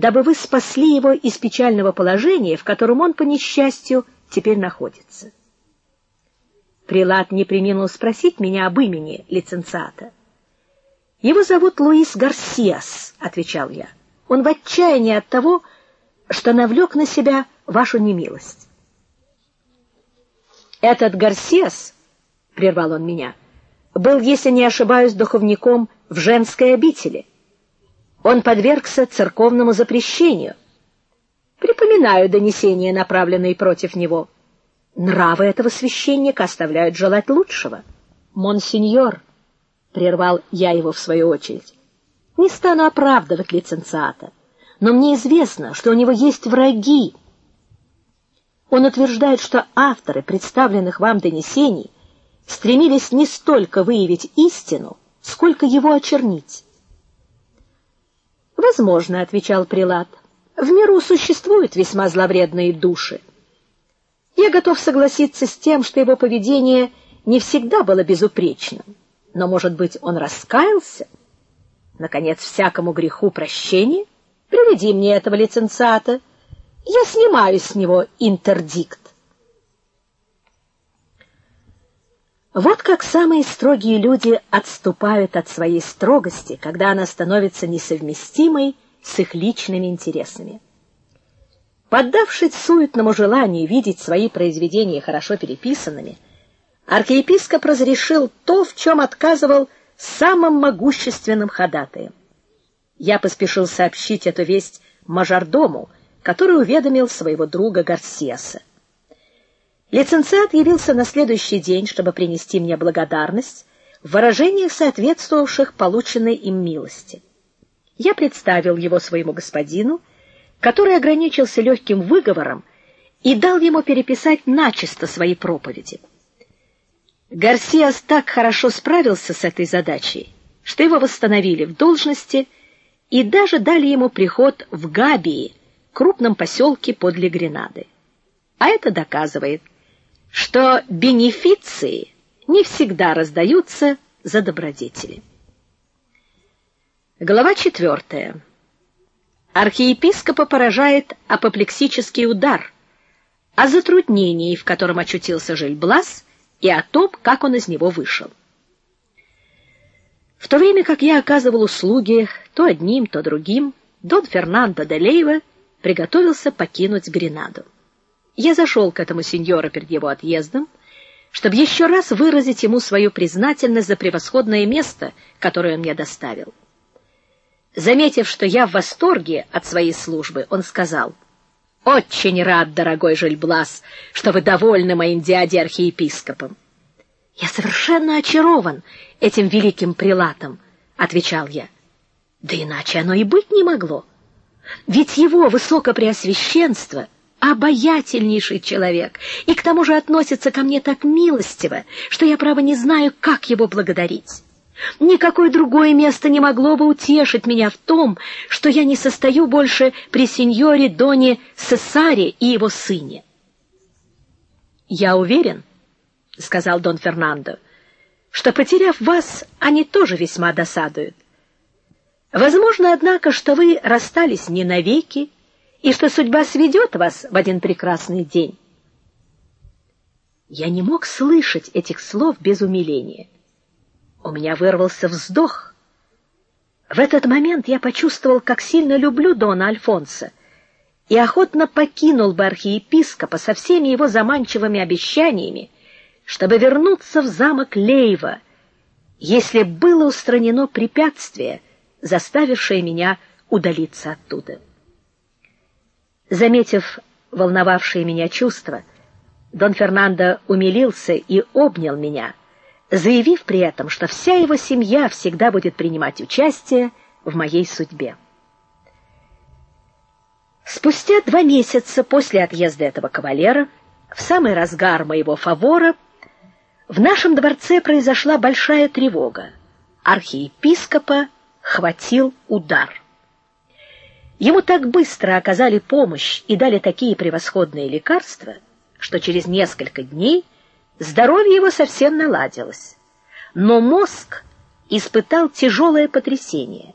дабы вы спасли его из печального положения, в котором он по несчастью теперь находится. Прилад не преминул спросить меня об имени лицензиата. Его зовут Луис Гарсиас, отвечал я. Он в отчаянии от того, что навлек на себя вашу немилость. Этот Гарсиас, прервал он меня, был, если не ошибаюсь, духовником в женской обители. Он подвергся церковному запрещению. Припоминаю донесения, направленные против него. Нравы этого священника оставляют желать лучшего. Монсеньор, прервал я его в свою очередь. Не стану оправдывать лиценциата, но мне известно, что у него есть враги. Он утверждает, что авторы представленных вам донесений стремились не столько выявить истину, сколько его очернить. Возможно, отвечал прилад. В миру существуют весьма зловредные души. Я готов согласиться с тем, что его поведение не всегда было безупречным, но, может быть, он раскаялся. Наконец, всякому греху прощение. Приведи мне этого лиценциата. Я снимаю с него интердикт. Вот как самые строгие люди отступают от своей строгости, когда она становится несовместимой с их личными интересами. Поддавшись суетному желанию видеть свои произведения хорошо переписанными, архиепископ разрешил то, в чем отказывал самым могущественным ходатаям. Я поспешил сообщить эту весть мажордому, который уведомил своего друга Гарсиаса. Лиценциат явился на следующий день, чтобы принести мне благодарность в выражениях, соответствовавших полученной им милости. Я представил его своему господину, который ограничился легким выговором и дал ему переписать начисто свои проповеди. Гарсиас так хорошо справился с этой задачей, что его восстановили в должности и даже дали ему приход в Габии, крупном поселке подле Гренады. А это доказывает, что бенефиции не всегда раздаются за добродетели. Глава четвертая. Архиепископа поражает апоплексический удар, о затруднении, в котором очутился Жильблас, и о том, как он из него вышел. В то время как я оказывал услуги то одним, то другим, Дон Фернандо де Лейва приготовился покинуть Гренаду. Я зашел к этому сеньору перед его отъездом, чтобы еще раз выразить ему свою признательность за превосходное место, которое он мне доставил. Заметив, что я в восторге от своей службы, он сказал: "Очень рад, дорогой Жильблас, что вы довольны моим дядей архиепископом". "Я совершенно очарован этим великим прилатом", отвечал я. "Да иначе оно и быть не могло. Ведь его высокопреосвященство — обаятельнейший человек, и к тому же относится ко мне так милостиво, что я право не знаю, как его благодарить. Никакое другое место не могло бы утешить меня в том, что я не состою больше при сеньоре Доне Сесаре и его сыне. Я уверен, сказал Дон Фернандо, что потеряв вас, они тоже весьма досадуют. Возможно, однако, что вы расстались не навеки, и что судьба сведет вас в один прекрасный день. Я не мог слышать этих слов без умиления. У меня вырвался вздох. В этот момент я почувствовал, как сильно люблю дона Альфонса, и охотно покинул бы архиепископа со всеми его заманчивыми обещаниями, чтобы вернуться в замок Лейва, если было устранено препятствие, заставившее меня удалиться оттуда. Заметив волновавшие меня чувства, Дон Фернандо умилился и обнял меня, заявив при этом, что вся его семья всегда будет принимать участие в моей судьбе. Спустя два месяца после отъезда этого кавалера, в самый разгар моего фавора, в нашем дворце произошла большая тревога. Архиепископа хватил удар. Ему так быстро оказали помощь и дали такие превосходные лекарства, что через несколько дней здоровье его совсем наладилось. Но мозг испытал тяжелое потрясение.